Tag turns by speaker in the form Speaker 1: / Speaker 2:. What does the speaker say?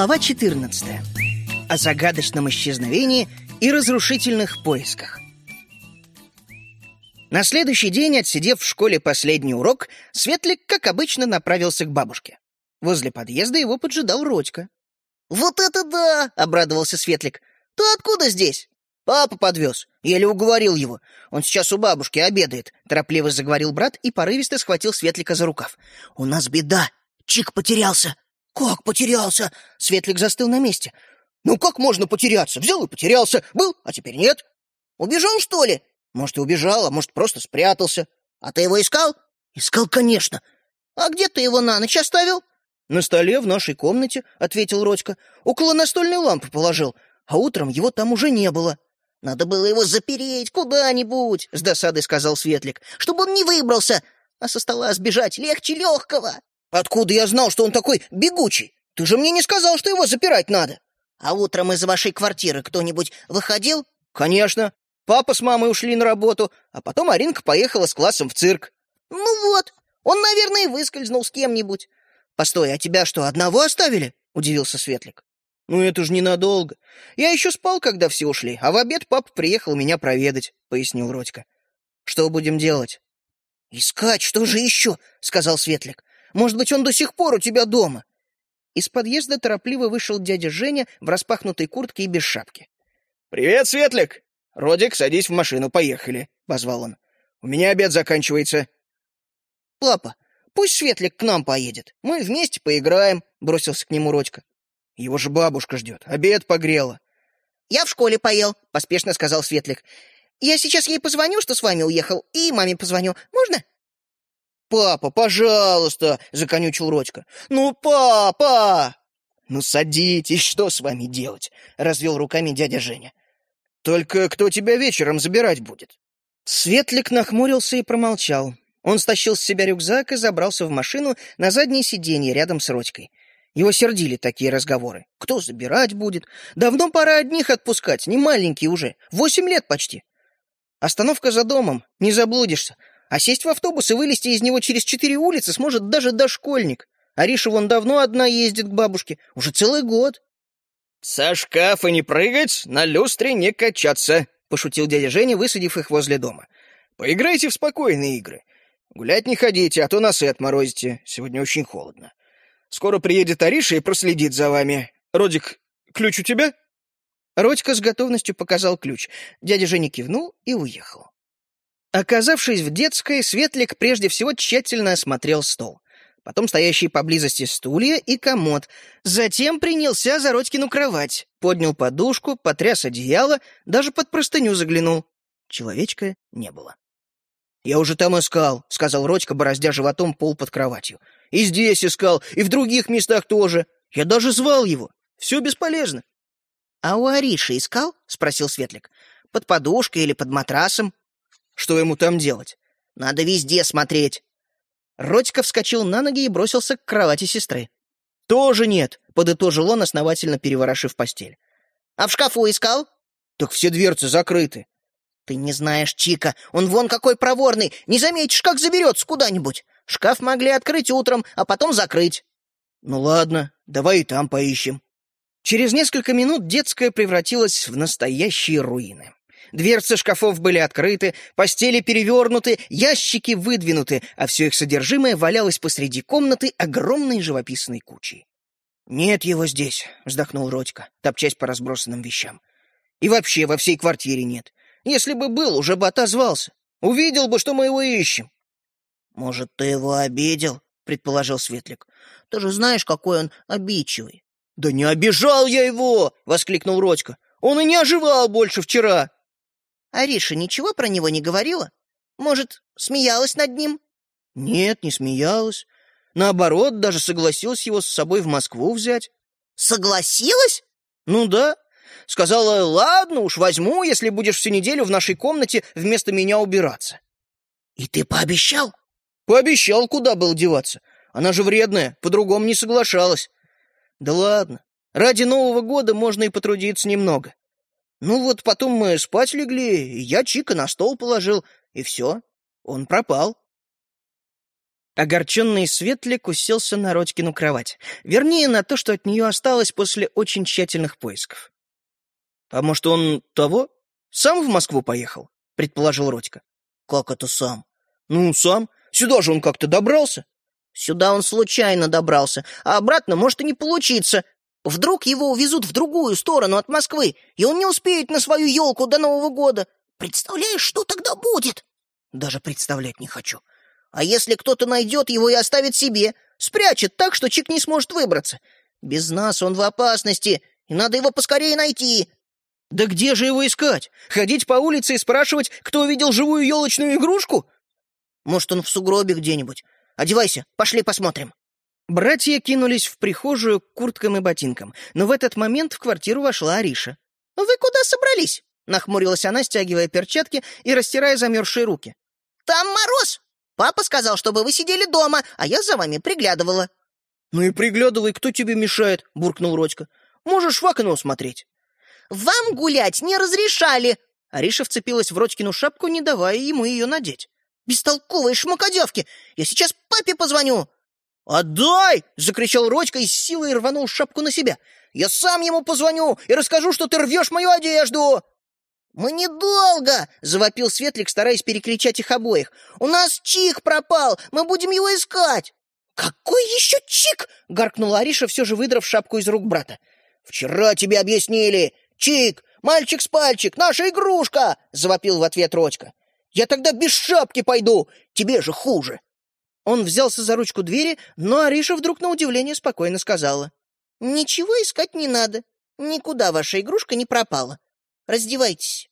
Speaker 1: Глава 14. О загадочном исчезновении и разрушительных поисках. На следующий день, отсидев в школе последний урок, Светлик, как обычно, направился к бабушке. Возле подъезда его поджидал Родька. «Вот это да!» — обрадовался Светлик. «Ты откуда здесь?» «Папа подвез. Еле уговорил его. Он сейчас у бабушки обедает», — торопливо заговорил брат и порывисто схватил Светлика за рукав. «У нас беда. Чик потерялся». «Как потерялся?» Светлик застыл на месте. «Ну как можно потеряться? Взял и потерялся. Был, а теперь нет. Убежал, что ли?» «Может, и убежал, а может, просто спрятался. А ты его искал?» «Искал, конечно. А где ты его на ночь оставил?» «На столе в нашей комнате», — ответил Родька. «Около настольной лампы положил, а утром его там уже не было». «Надо было его запереть куда-нибудь», — с досадой сказал Светлик, «чтобы он не выбрался, а со стола сбежать легче легкого». «Откуда я знал, что он такой бегучий? Ты же мне не сказал, что его запирать надо!» «А утром из вашей квартиры кто-нибудь выходил?» «Конечно. Папа с мамой ушли на работу, а потом Аринка поехала с классом в цирк». «Ну вот, он, наверное, и выскользнул с кем-нибудь». «Постой, а тебя что, одного оставили?» — удивился Светлик. «Ну это же ненадолго. Я еще спал, когда все ушли, а в обед папа приехал меня проведать», — пояснил Родька. «Что будем делать?» «Искать, что же еще?» — сказал Светлик. Может быть, он до сих пор у тебя дома?» Из подъезда торопливо вышел дядя Женя в распахнутой куртке и без шапки.
Speaker 2: «Привет, Светлик! Родик, садись в машину, поехали!» — позвал он. «У меня обед заканчивается».
Speaker 1: «Папа, пусть Светлик к нам поедет. Мы вместе поиграем», — бросился к нему Родька.
Speaker 2: «Его же бабушка ждет. Обед погрела».
Speaker 1: «Я в школе поел», — поспешно сказал Светлик. «Я сейчас ей позвоню, что с вами уехал, и маме позвоню. Можно?»
Speaker 2: «Папа, пожалуйста!» — законючил Родька. «Ну, папа!» «Ну, садитесь, что с вами делать?» — развел руками дядя Женя. «Только кто тебя вечером забирать будет?»
Speaker 1: Светлик нахмурился и промолчал. Он стащил с себя рюкзак и забрался в машину на заднее сиденье рядом с Родькой. Его сердили такие разговоры. Кто забирать будет? Давно пора одних отпускать, не маленькие уже. Восемь лет почти. Остановка за домом, не заблудишься. А сесть в автобус и вылезти из него через четыре улицы сможет даже дошкольник. Ариша вон давно одна ездит к бабушке, уже целый год.
Speaker 2: «Со шкафа не прыгать, на люстре не качаться», — пошутил дядя Женя, высадив их возле дома. «Поиграйте в спокойные игры. Гулять не ходите, а то носы отморозите. Сегодня очень холодно. Скоро приедет Ариша и проследит за вами. Родик, ключ у тебя?»
Speaker 1: Родька с готовностью показал ключ. Дядя Женя кивнул и уехал. Оказавшись в детской, Светлик прежде всего тщательно осмотрел стол. Потом стоящие поблизости стулья и комод. Затем принялся за Родькину кровать. Поднял подушку, потряс одеяло, даже под простыню заглянул. Человечка не было. «Я уже там искал», — сказал Родька, бороздя животом пол под кроватью. «И здесь искал, и в других местах тоже. Я даже звал его. Все бесполезно». «А у Ариши искал?» — спросил Светлик. «Под подушкой или под матрасом?» Что ему там делать? Надо везде смотреть. Родька вскочил на ноги и бросился к кровати сестры. «Тоже нет», — подытожил он, основательно переворошив постель. «А в шкафу искал?» «Так все дверцы закрыты». «Ты не знаешь Чика, он вон какой проворный, не заметишь, как заберется куда-нибудь. Шкаф могли открыть утром, а потом закрыть». «Ну ладно, давай и там поищем». Через несколько минут детская превратилась в настоящие руины. Дверцы шкафов были открыты, постели перевернуты, ящики выдвинуты, а все их содержимое валялось посреди комнаты огромной живописной кучей. «Нет его здесь», — вздохнул Родька, топчась по разбросанным вещам. «И вообще во всей квартире нет. Если бы был, уже бы отозвался. Увидел бы, что мы его ищем». «Может, ты его обидел?» — предположил Светлик. «Ты же знаешь, какой он обидчивый». «Да не обижал я его!» — воскликнул Родька. «Он и не оживал больше вчера!» Ариша ничего про него не говорила? Может, смеялась над ним? Нет, не смеялась. Наоборот, даже согласилась его с собой в Москву взять. Согласилась? Ну да. Сказала, ладно уж, возьму, если будешь всю неделю в нашей комнате вместо меня убираться. И ты пообещал? Пообещал, куда был деваться. Она же вредная, по-другому не соглашалась. Да ладно, ради Нового года можно и потрудиться немного. Ну вот потом мы спать легли, я Чика на стол положил, и все. Он пропал. Огорченный Светлик уселся на Родькину кровать. Вернее, на то, что от нее осталось после очень тщательных поисков. «А может, он того? Сам в Москву поехал?» — предположил Родька.
Speaker 2: «Как это сам?»
Speaker 1: «Ну, сам. Сюда же он как-то добрался».
Speaker 2: «Сюда он случайно добрался, а обратно может и не получиться. Вдруг его увезут в другую сторону от Москвы, и он не успеет на свою елку до Нового года. Представляешь, что тогда будет?» «Даже представлять не хочу. А если кто-то найдет его и оставит себе, спрячет так, что Чик не сможет выбраться? Без нас он в опасности, и надо его поскорее найти.
Speaker 1: Да где же его искать? Ходить по улице и спрашивать, кто видел живую елочную игрушку?
Speaker 2: Может, он в сугробе где-нибудь. Одевайся, пошли посмотрим.
Speaker 1: Братья кинулись в прихожую к курткам и ботинкам, но в этот момент в квартиру вошла Ариша.
Speaker 2: «Вы куда собрались?»
Speaker 1: — нахмурилась она, стягивая перчатки и растирая замерзшие руки.
Speaker 2: «Там мороз! Папа сказал, чтобы вы сидели дома, а я за вами приглядывала».
Speaker 1: «Ну и приглядывай, кто тебе мешает?» — буркнул Родька. «Можешь в окно смотреть».
Speaker 2: «Вам гулять не разрешали!»
Speaker 1: Ариша вцепилась в Родькину шапку, не давая ему ее надеть.
Speaker 2: «Бестолковые шмакодевки! Я сейчас папе позвоню!»
Speaker 1: «Отдай!» — закричал Родька и с силой рванул шапку на себя. «Я сам ему позвоню и расскажу, что ты рвешь мою одежду!»
Speaker 2: «Мы недолго!» — завопил Светлик, стараясь перекричать их обоих. «У нас Чик пропал! Мы будем его искать!»
Speaker 1: «Какой еще Чик?» — гаркнула Ариша, все же выдрав шапку из рук брата.
Speaker 2: «Вчера тебе объяснили! Чик! Мальчик с пальчик! Наша игрушка!» — завопил в ответ Родька. «Я тогда без шапки пойду! Тебе же хуже!»
Speaker 1: Он взялся за ручку двери, но Ариша вдруг на удивление спокойно сказала.
Speaker 2: «Ничего искать не надо. Никуда ваша игрушка не пропала. Раздевайтесь».